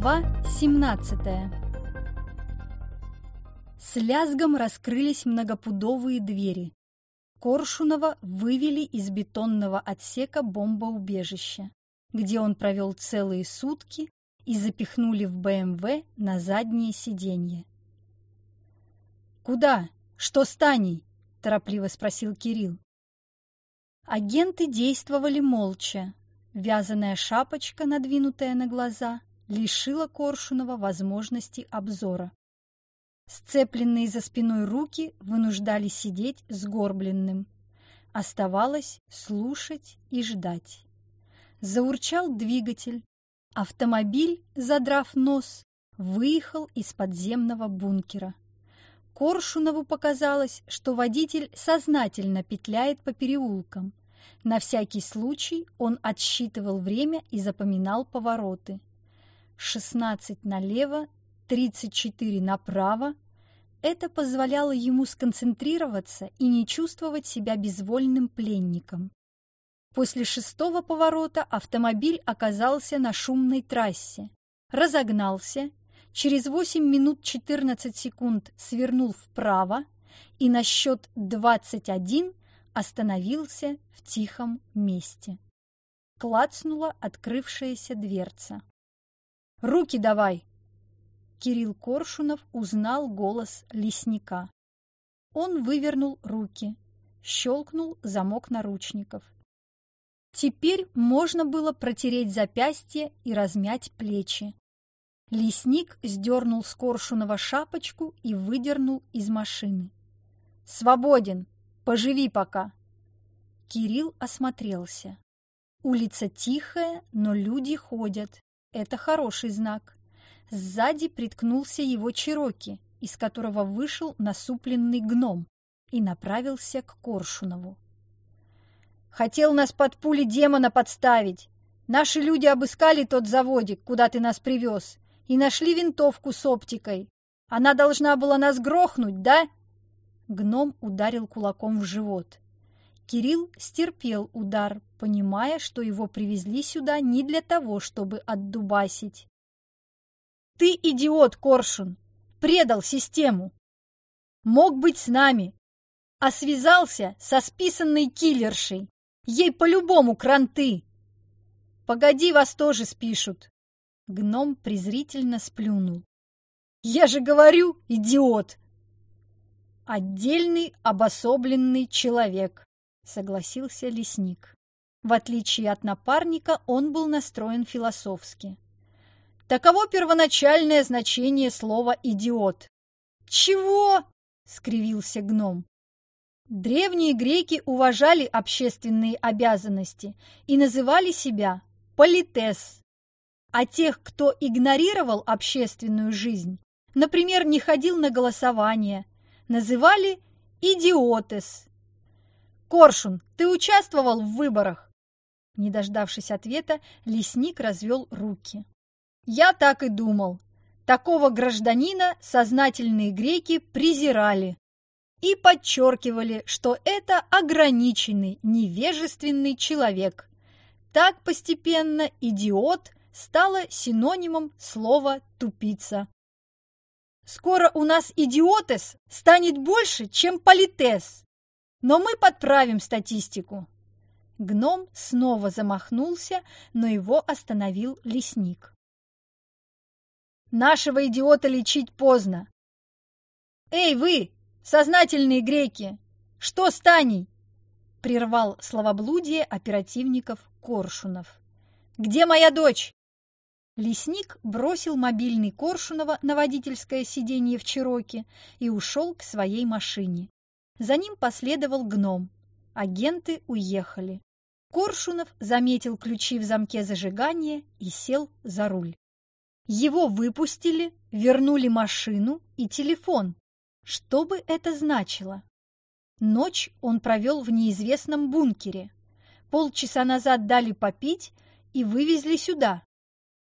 Глава 17 С лязгом раскрылись многопудовые двери. Коршунова вывели из бетонного отсека бомбоубежища, где он провел целые сутки и запихнули в БМВ на заднее сиденье. «Куда? Что с Таней?» – торопливо спросил Кирилл. Агенты действовали молча. Вязаная шапочка, надвинутая на глаза, лишила Коршунова возможности обзора. Сцепленные за спиной руки вынуждали сидеть сгорбленным. Оставалось слушать и ждать. Заурчал двигатель. Автомобиль, задрав нос, выехал из подземного бункера. Коршунову показалось, что водитель сознательно петляет по переулкам. На всякий случай он отсчитывал время и запоминал повороты. 16 налево, 34 направо. Это позволяло ему сконцентрироваться и не чувствовать себя безвольным пленником. После шестого поворота автомобиль оказался на шумной трассе. Разогнался, через 8 минут 14 секунд свернул вправо и на счет 21 остановился в тихом месте. Клацнула открывшаяся дверца. «Руки давай!» Кирилл Коршунов узнал голос лесника. Он вывернул руки, щелкнул замок наручников. Теперь можно было протереть запястье и размять плечи. Лесник сдернул с Коршунова шапочку и выдернул из машины. «Свободен! Поживи пока!» Кирилл осмотрелся. Улица тихая, но люди ходят. Это хороший знак. Сзади приткнулся его Чироки, из которого вышел насупленный гном и направился к Коршунову. «Хотел нас под пули демона подставить. Наши люди обыскали тот заводик, куда ты нас привез, и нашли винтовку с оптикой. Она должна была нас грохнуть, да?» Гном ударил кулаком в живот. Кирилл стерпел удар, понимая, что его привезли сюда не для того, чтобы отдубасить. «Ты идиот, Коршун! Предал систему! Мог быть с нами, а связался со списанной киллершей. Ей по-любому кранты!» «Погоди, вас тоже спишут!» Гном презрительно сплюнул. «Я же говорю, идиот!» Отдельный обособленный человек согласился лесник. В отличие от напарника, он был настроен философски. Таково первоначальное значение слова «идиот». «Чего?» – скривился гном. Древние греки уважали общественные обязанности и называли себя политес. А тех, кто игнорировал общественную жизнь, например, не ходил на голосование, называли идиотес. «Коршун, ты участвовал в выборах?» Не дождавшись ответа, лесник развел руки. «Я так и думал. Такого гражданина сознательные греки презирали и подчеркивали, что это ограниченный, невежественный человек. Так постепенно «идиот» стало синонимом слова «тупица». Скоро у нас идиотес станет больше, чем политес. Но мы подправим статистику. Гном снова замахнулся, но его остановил лесник. Нашего идиота лечить поздно. Эй, вы, сознательные греки, что с Таней? Прервал словоблудие оперативников Коршунов. Где моя дочь? Лесник бросил мобильный Коршунова на водительское сиденье в Чироке и ушел к своей машине. За ним последовал гном. Агенты уехали. Коршунов заметил ключи в замке зажигания и сел за руль. Его выпустили, вернули машину и телефон. Что бы это значило? Ночь он провел в неизвестном бункере. Полчаса назад дали попить и вывезли сюда.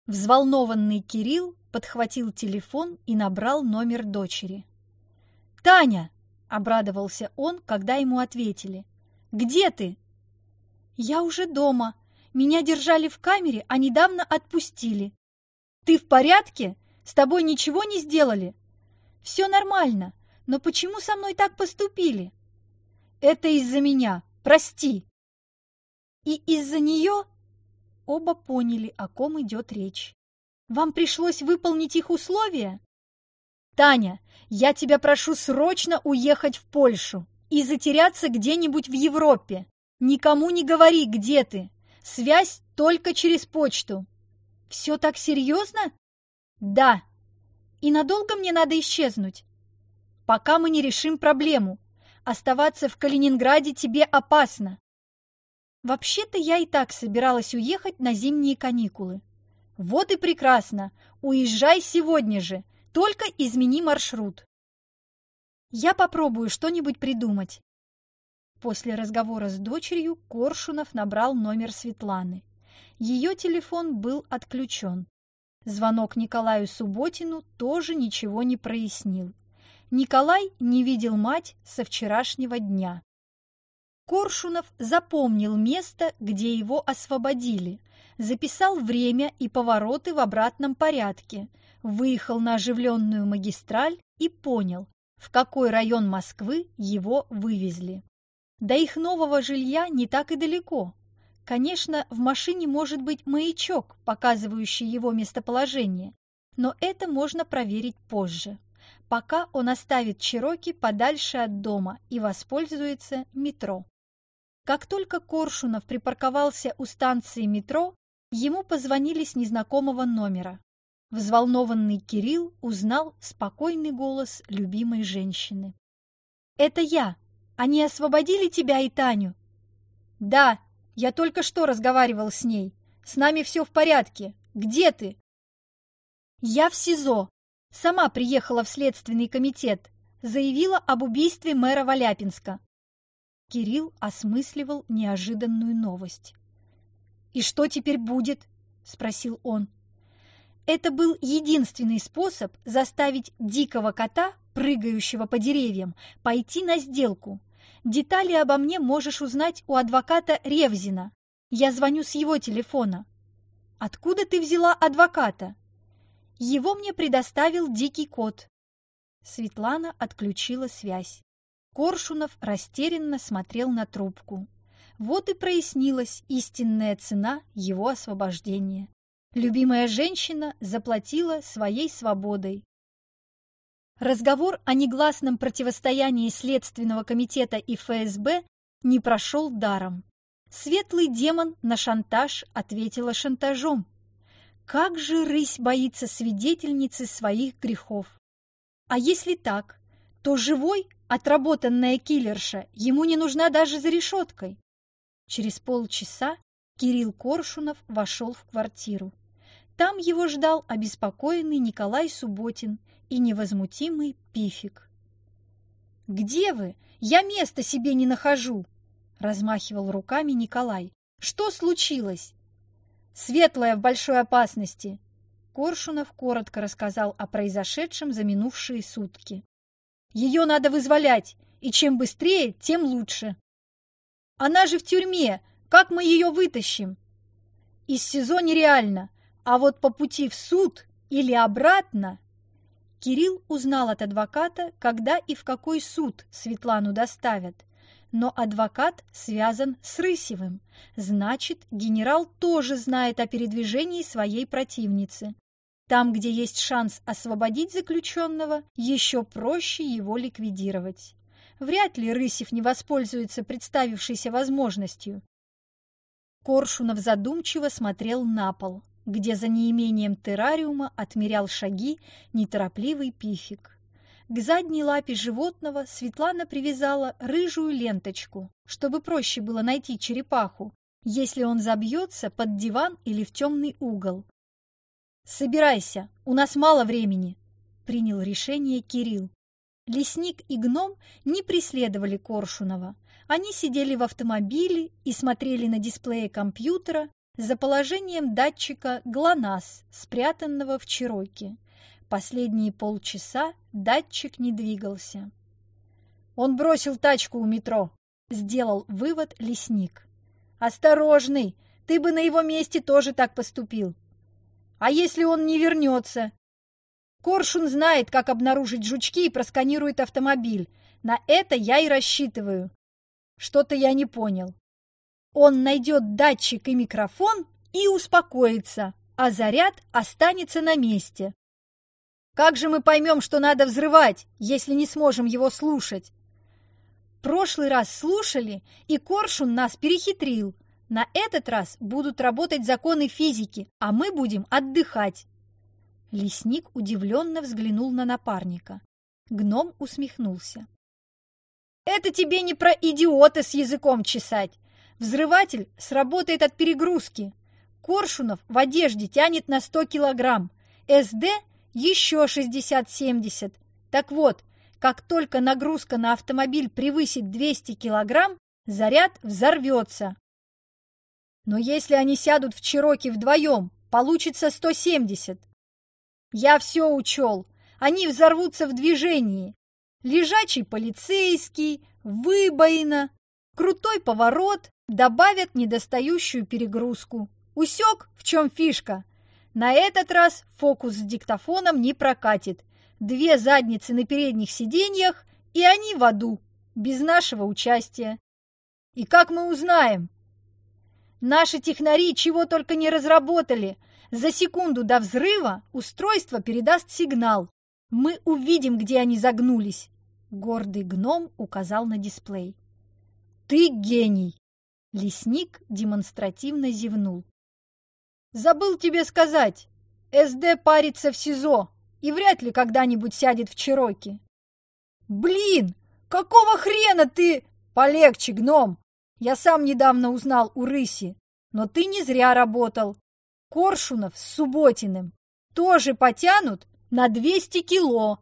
Взволнованный Кирилл подхватил телефон и набрал номер дочери. «Таня!» – обрадовался он, когда ему ответили. «Где ты?» «Я уже дома. Меня держали в камере, а недавно отпустили». Ты в порядке? С тобой ничего не сделали?» «Все нормально, но почему со мной так поступили?» «Это из-за меня. Прости». «И из-за нее?» Оба поняли, о ком идет речь. «Вам пришлось выполнить их условия?» «Таня, я тебя прошу срочно уехать в Польшу и затеряться где-нибудь в Европе. Никому не говори, где ты. Связь только через почту». «Все так серьезно?» «Да». «И надолго мне надо исчезнуть?» «Пока мы не решим проблему. Оставаться в Калининграде тебе опасно». «Вообще-то я и так собиралась уехать на зимние каникулы». «Вот и прекрасно. Уезжай сегодня же. Только измени маршрут. Я попробую что-нибудь придумать. После разговора с дочерью Коршунов набрал номер Светланы. Ее телефон был отключен. Звонок Николаю Субботину тоже ничего не прояснил. Николай не видел мать со вчерашнего дня. Коршунов запомнил место, где его освободили, записал время и повороты в обратном порядке, выехал на оживленную магистраль и понял, в какой район Москвы его вывезли. До их нового жилья не так и далеко. Конечно, в машине может быть маячок, показывающий его местоположение, но это можно проверить позже. Пока он оставит Чироки подальше от дома и воспользуется метро. Как только Коршунов припарковался у станции метро, ему позвонили с незнакомого номера. Взволнованный Кирилл узнал спокойный голос любимой женщины. «Это я! Они освободили тебя и Таню?» «Да, я только что разговаривал с ней. С нами все в порядке. Где ты?» «Я в СИЗО. Сама приехала в Следственный комитет. Заявила об убийстве мэра Валяпинска». Кирилл осмысливал неожиданную новость. «И что теперь будет?» – спросил он. Это был единственный способ заставить дикого кота, прыгающего по деревьям, пойти на сделку. Детали обо мне можешь узнать у адвоката Ревзина. Я звоню с его телефона. Откуда ты взяла адвоката? Его мне предоставил дикий кот. Светлана отключила связь. Коршунов растерянно смотрел на трубку. Вот и прояснилась истинная цена его освобождения. Любимая женщина заплатила своей свободой. Разговор о негласном противостоянии Следственного комитета и ФСБ не прошел даром. Светлый демон на шантаж ответила шантажом. Как же рысь боится свидетельницы своих грехов? А если так, то живой, отработанная киллерша ему не нужна даже за решеткой. Через полчаса Кирилл Коршунов вошел в квартиру. Там его ждал обеспокоенный Николай Субботин и невозмутимый Пифик. «Где вы? Я места себе не нахожу!» Размахивал руками Николай. «Что случилось?» «Светлая в большой опасности!» Коршунов коротко рассказал о произошедшем за минувшие сутки. «Ее надо вызволять, и чем быстрее, тем лучше!» «Она же в тюрьме! Как мы ее вытащим?» «Из СИЗО нереально. А вот по пути в суд или обратно... Кирилл узнал от адвоката, когда и в какой суд Светлану доставят. Но адвокат связан с Рысевым. Значит, генерал тоже знает о передвижении своей противницы. Там, где есть шанс освободить заключенного, еще проще его ликвидировать. Вряд ли Рысев не воспользуется представившейся возможностью. Коршунов задумчиво смотрел на пол где за неимением террариума отмерял шаги неторопливый пифик. К задней лапе животного Светлана привязала рыжую ленточку, чтобы проще было найти черепаху, если он забьется под диван или в темный угол. «Собирайся, у нас мало времени», — принял решение Кирилл. Лесник и гном не преследовали Коршунова. Они сидели в автомобиле и смотрели на дисплее компьютера за положением датчика ГЛОНАСС, спрятанного в Чироке. Последние полчаса датчик не двигался. «Он бросил тачку у метро», — сделал вывод лесник. «Осторожный! Ты бы на его месте тоже так поступил!» А если он не вернется? Коршун знает, как обнаружить жучки и просканирует автомобиль. На это я и рассчитываю. Что-то я не понял. Он найдет датчик и микрофон и успокоится, а заряд останется на месте. Как же мы поймем, что надо взрывать, если не сможем его слушать? Прошлый раз слушали, и Коршун нас перехитрил. На этот раз будут работать законы физики, а мы будем отдыхать. Лесник удивленно взглянул на напарника. Гном усмехнулся. «Это тебе не про идиота с языком чесать. Взрыватель сработает от перегрузки. Коршунов в одежде тянет на 100 килограмм, СД еще 60-70. Так вот, как только нагрузка на автомобиль превысит 200 килограмм, заряд взорвется. Но если они сядут в Чироки вдвоем, получится 170. Я все учел. Они взорвутся в движении. Лежачий полицейский, выбоина, крутой поворот добавят недостающую перегрузку. Усек, в чем фишка? На этот раз фокус с диктофоном не прокатит. Две задницы на передних сиденьях, и они в аду, без нашего участия. И как мы узнаем? Наши технари чего только не разработали, за секунду до взрыва устройство передаст сигнал. Мы увидим, где они загнулись. Гордый гном указал на дисплей. Ты гений! Лесник демонстративно зевнул. Забыл тебе сказать, СД парится в СИЗО и вряд ли когда-нибудь сядет в Чироки. Блин, какого хрена ты... Полегче, гном! Я сам недавно узнал у рыси, но ты не зря работал. Коршунов с Субботиным тоже потянут на 200 кило.